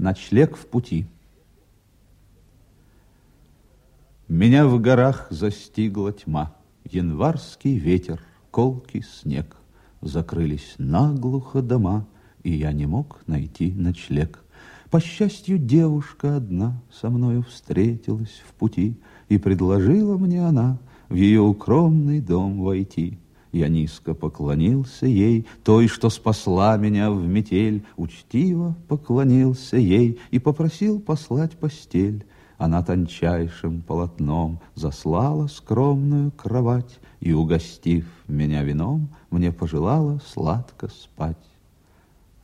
Ночлег в пути. Меня в горах застигла тьма, Январский ветер, колкий снег. Закрылись наглухо дома, И я не мог найти ночлег. По счастью, девушка одна Со мною встретилась в пути, И предложила мне она В ее укромный дом войти. Я низко поклонился ей, той, что спасла меня в метель, Учтиво поклонился ей и попросил послать постель. Она тончайшим полотном заслала скромную кровать И, угостив меня вином, мне пожелала сладко спать.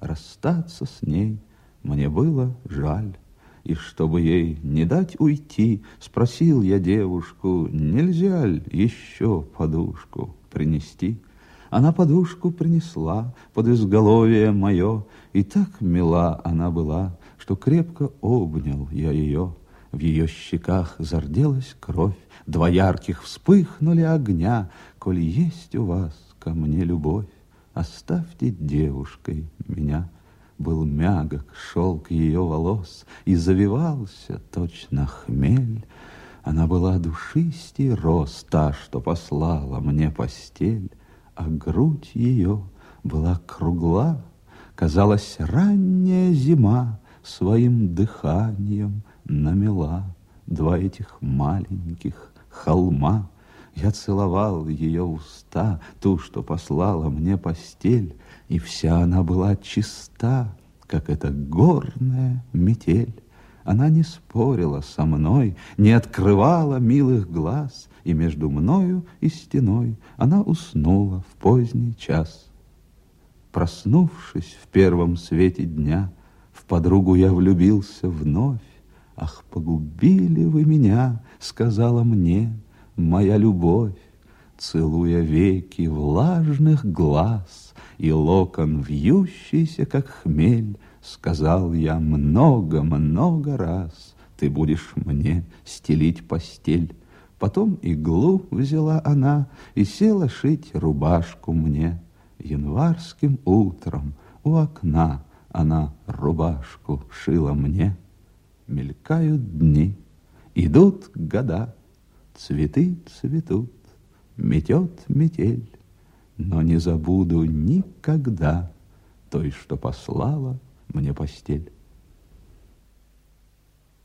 Расстаться с ней мне было жаль, И чтобы ей не дать уйти, Спросил я девушку, нельзя ли еще подушку принести. Она подушку принесла под изголовье мое, И так мила она была, что крепко обнял я ее. В ее щеках зарделась кровь, Два ярких вспыхнули огня. Коль есть у вас ко мне любовь, Оставьте девушкой меня. Был мягок шелк ее волос И завивался точно хмель. Она была душистей роз, та, что послала мне постель, а грудь ее была кругла, казалось, ранняя зима своим дыханием намела два этих маленьких холма. Я целовал ее уста, ту, что послала мне постель, и вся она была чиста, как эта горная метель. Она не спорила со мной, не открывала милых глаз, и между мною и стеной она уснула в поздний час. Проснувшись в первом свете дня, в подругу я влюбился вновь. Ах, погубили вы меня, сказала мне моя любовь, целуя веки влажных глаз и локон вьющийся, как хмель, Сказал я много-много раз, Ты будешь мне стелить постель. Потом иглу взяла она И села шить рубашку мне. Январским утром у окна Она рубашку шила мне. Мелькают дни, идут года, Цветы цветут, метет метель, Но не забуду никогда Той, что послала мне постель.